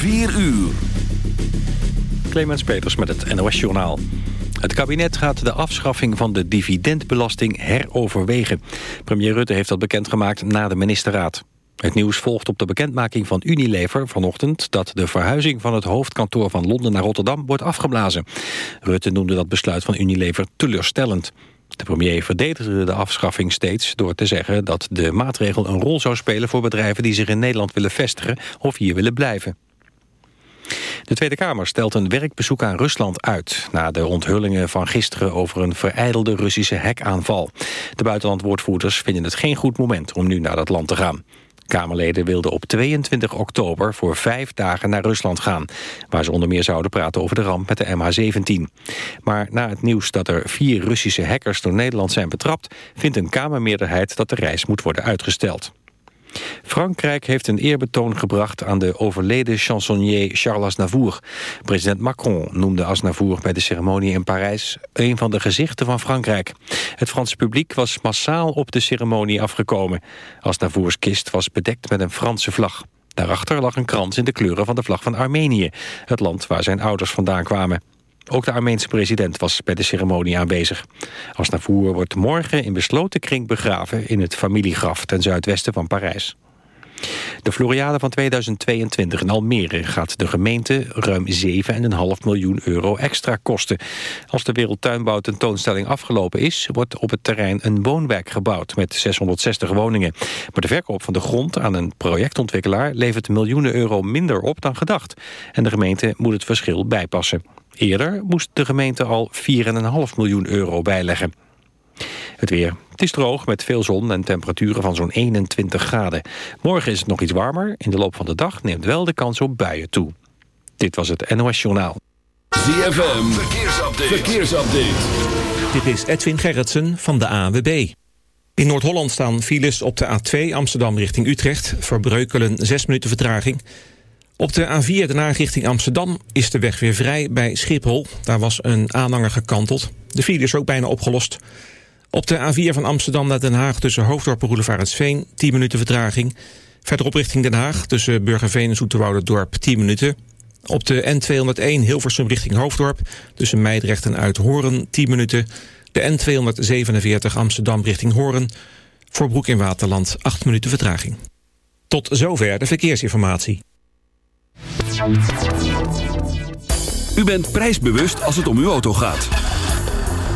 4 uur. Clemens Peters met het NOS Journaal. Het kabinet gaat de afschaffing van de dividendbelasting heroverwegen. Premier Rutte heeft dat bekendgemaakt na de ministerraad. Het nieuws volgt op de bekendmaking van Unilever vanochtend... dat de verhuizing van het hoofdkantoor van Londen naar Rotterdam wordt afgeblazen. Rutte noemde dat besluit van Unilever teleurstellend. De premier verdedigde de afschaffing steeds door te zeggen dat de maatregel een rol zou spelen voor bedrijven die zich in Nederland willen vestigen of hier willen blijven. De Tweede Kamer stelt een werkbezoek aan Rusland uit... na de onthullingen van gisteren over een vereidelde Russische hekaanval. De buitenlandwoordvoerders vinden het geen goed moment om nu naar dat land te gaan. Kamerleden wilden op 22 oktober voor vijf dagen naar Rusland gaan... waar ze onder meer zouden praten over de ramp met de MH17. Maar na het nieuws dat er vier Russische hackers door Nederland zijn betrapt... vindt een Kamermeerderheid dat de reis moet worden uitgesteld. Frankrijk heeft een eerbetoon gebracht aan de overleden chansonnier Charles Aznavour. President Macron noemde Aznavour bij de ceremonie in Parijs een van de gezichten van Frankrijk. Het Franse publiek was massaal op de ceremonie afgekomen. Aznavours kist was bedekt met een Franse vlag. Daarachter lag een krans in de kleuren van de vlag van Armenië, het land waar zijn ouders vandaan kwamen. Ook de Armeense president was bij de ceremonie aanwezig. Asnavour wordt morgen in besloten kring begraven... in het familiegraf ten zuidwesten van Parijs. De Floriade van 2022 in Almere gaat de gemeente ruim 7,5 miljoen euro extra kosten. Als de Wereldtuinbouw tentoonstelling afgelopen is, wordt op het terrein een woonwijk gebouwd met 660 woningen. Maar de verkoop van de grond aan een projectontwikkelaar levert miljoenen euro minder op dan gedacht. En de gemeente moet het verschil bijpassen. Eerder moest de gemeente al 4,5 miljoen euro bijleggen. Het weer. Het is droog met veel zon en temperaturen van zo'n 21 graden. Morgen is het nog iets warmer. In de loop van de dag neemt wel de kans op buien toe. Dit was het NOS Journaal. ZFM. Verkeersupdate. Verkeersupdate. Dit is Edwin Gerritsen van de AWB. In Noord-Holland staan files op de A2 Amsterdam richting Utrecht. Verbreukelen 6 minuten vertraging. Op de A4 Den Haag richting Amsterdam is de weg weer vrij bij Schiphol. Daar was een aanhanger gekanteld. De file is ook bijna opgelost. Op de A4 van Amsterdam naar Den Haag tussen Hoofddorp en Roelevarensveen 10 minuten vertraging. Verderop richting Den Haag tussen Burgerveen en Dorp 10 minuten. Op de N201 Hilversum richting Hoofddorp tussen Meidrecht en Uithoren 10 minuten. De N247 Amsterdam richting Horen voor Broek in Waterland 8 minuten vertraging. Tot zover de verkeersinformatie. U bent prijsbewust als het om uw auto gaat.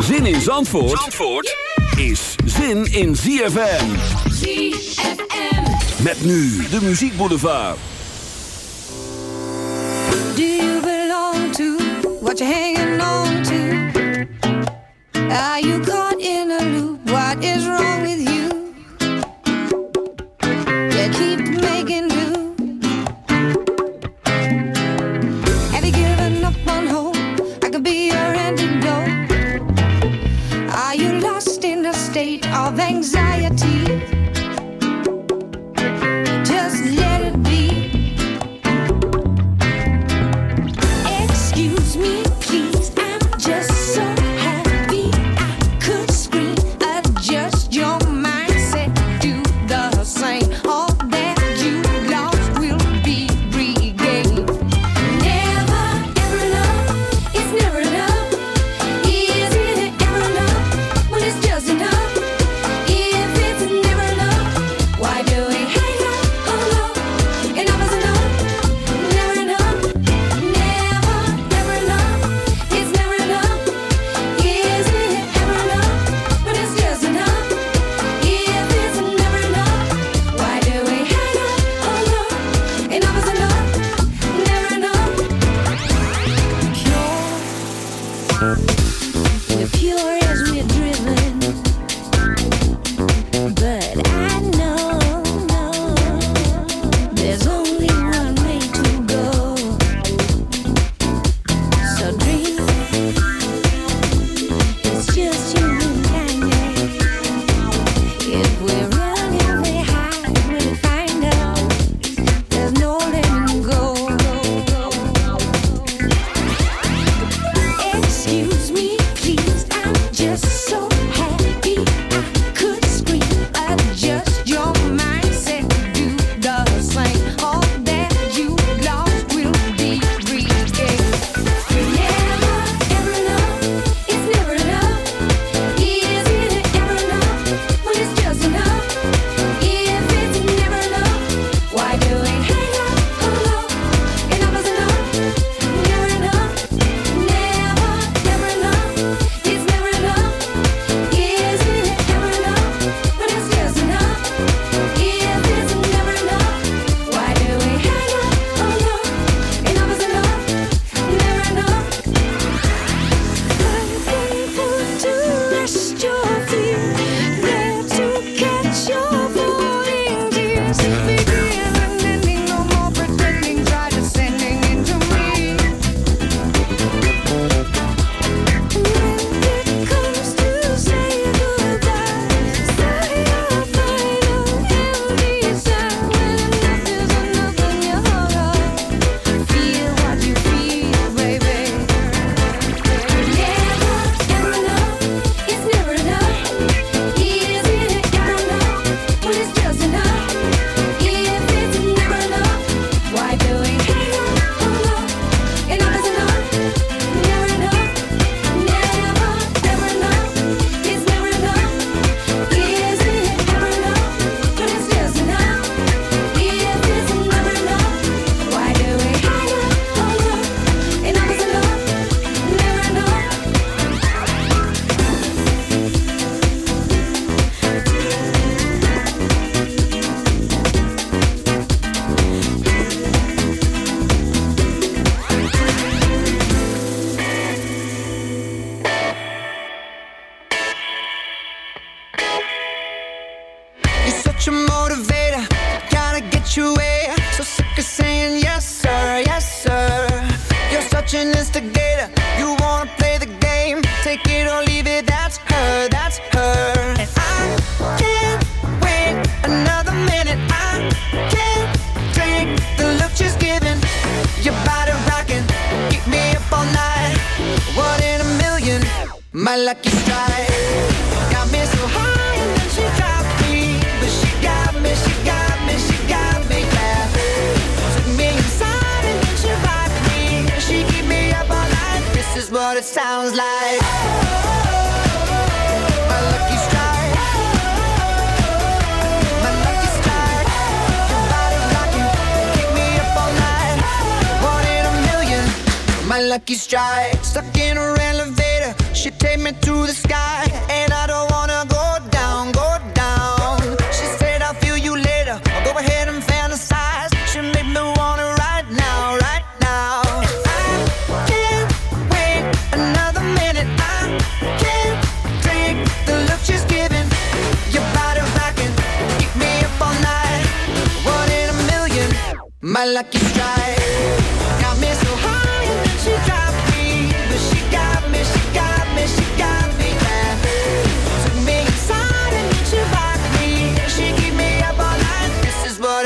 Zin in Zandvoort, Zandvoort is zin in ZFM. ZFM. Met nu de Muziek Boulevard. Do you belong to what you're hanging on to? Are you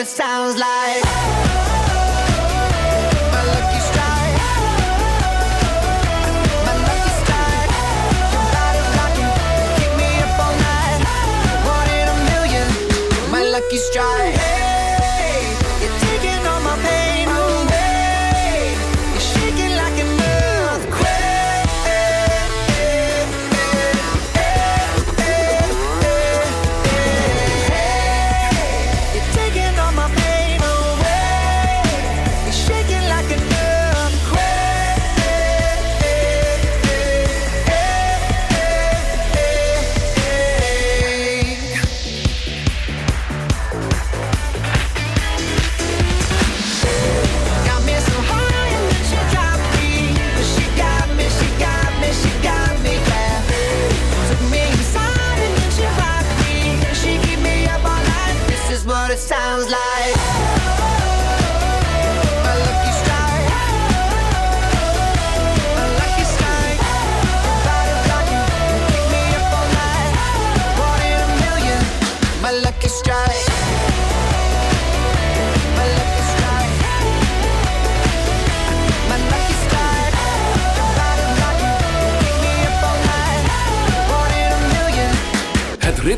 it sounds like. My lucky strike.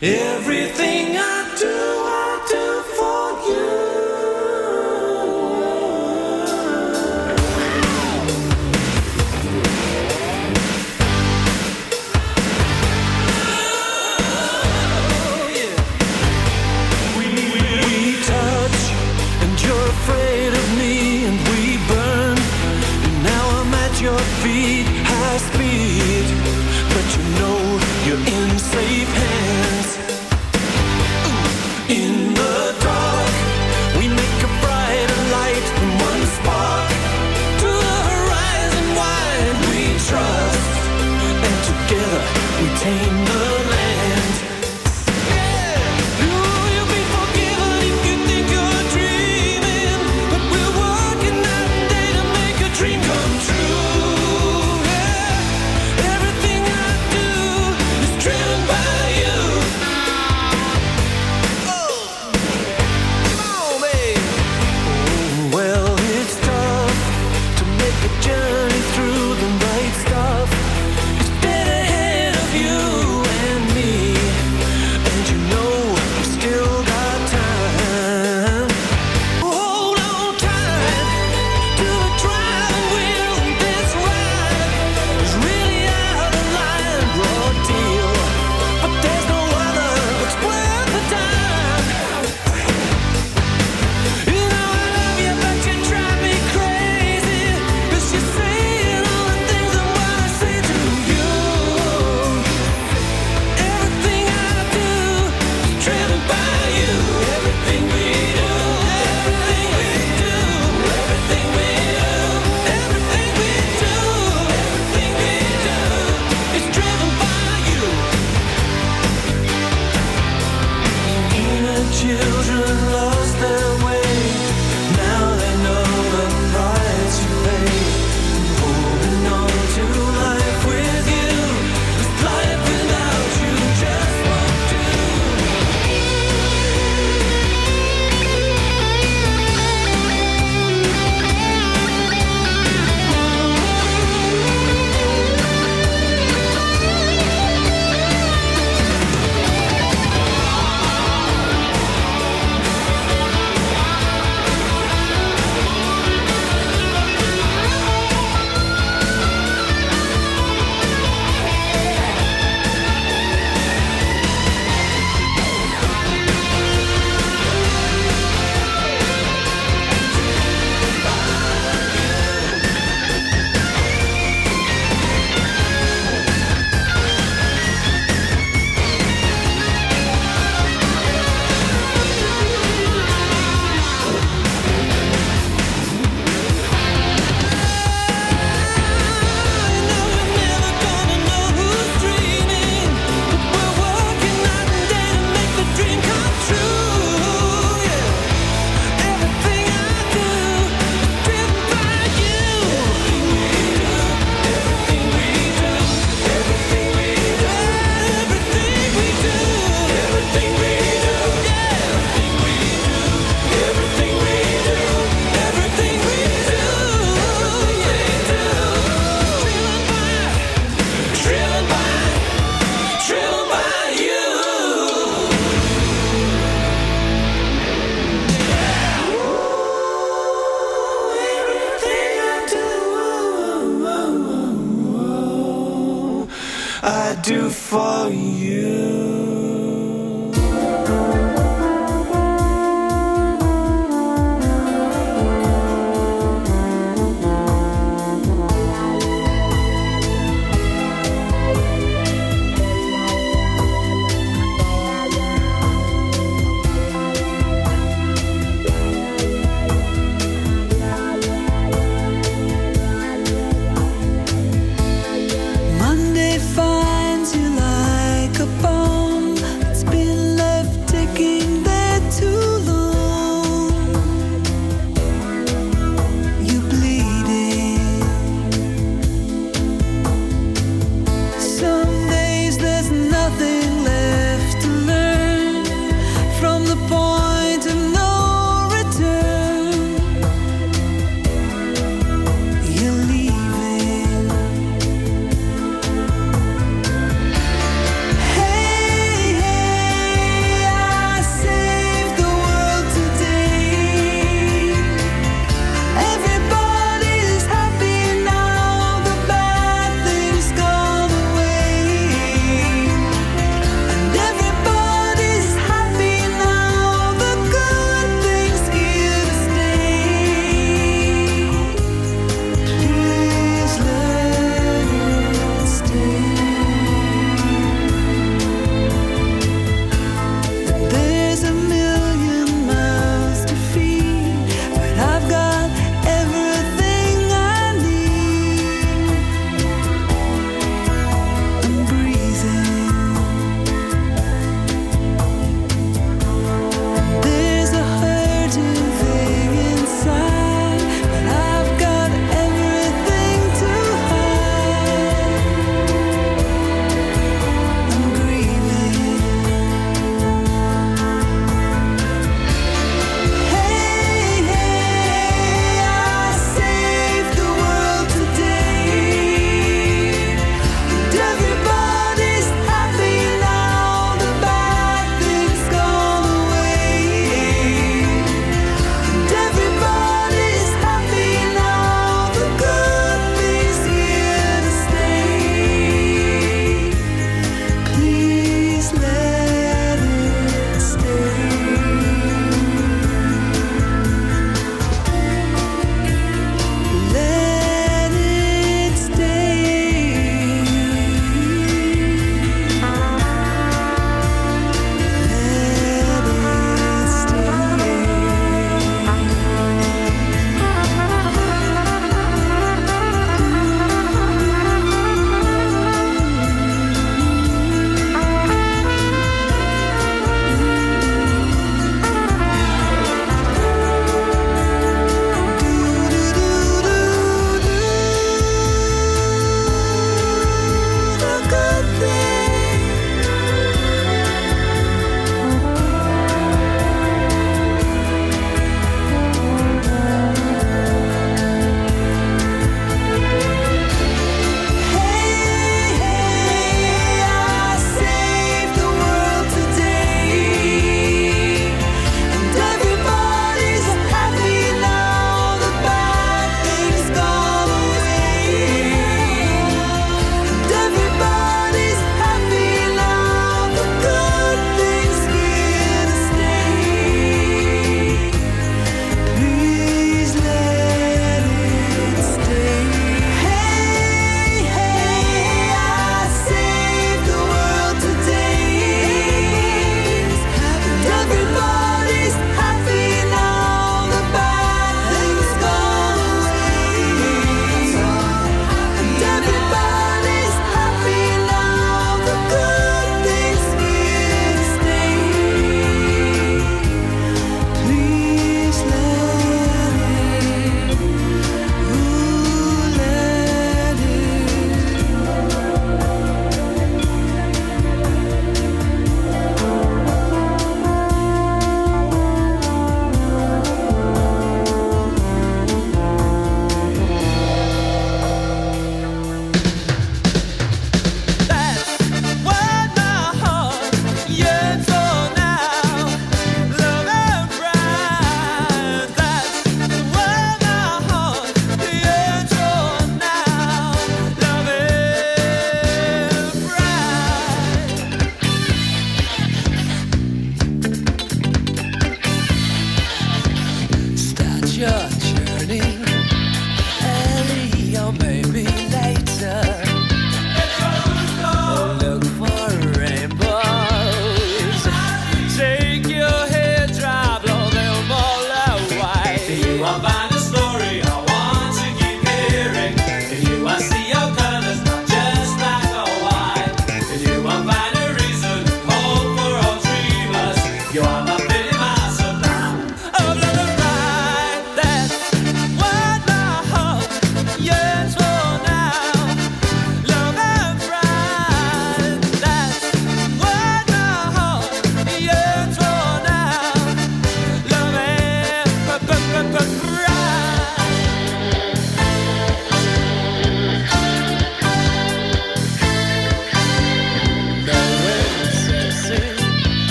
Everything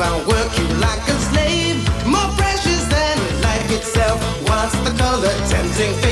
I'll work you like a slave, more precious than life itself. What's the color tempting?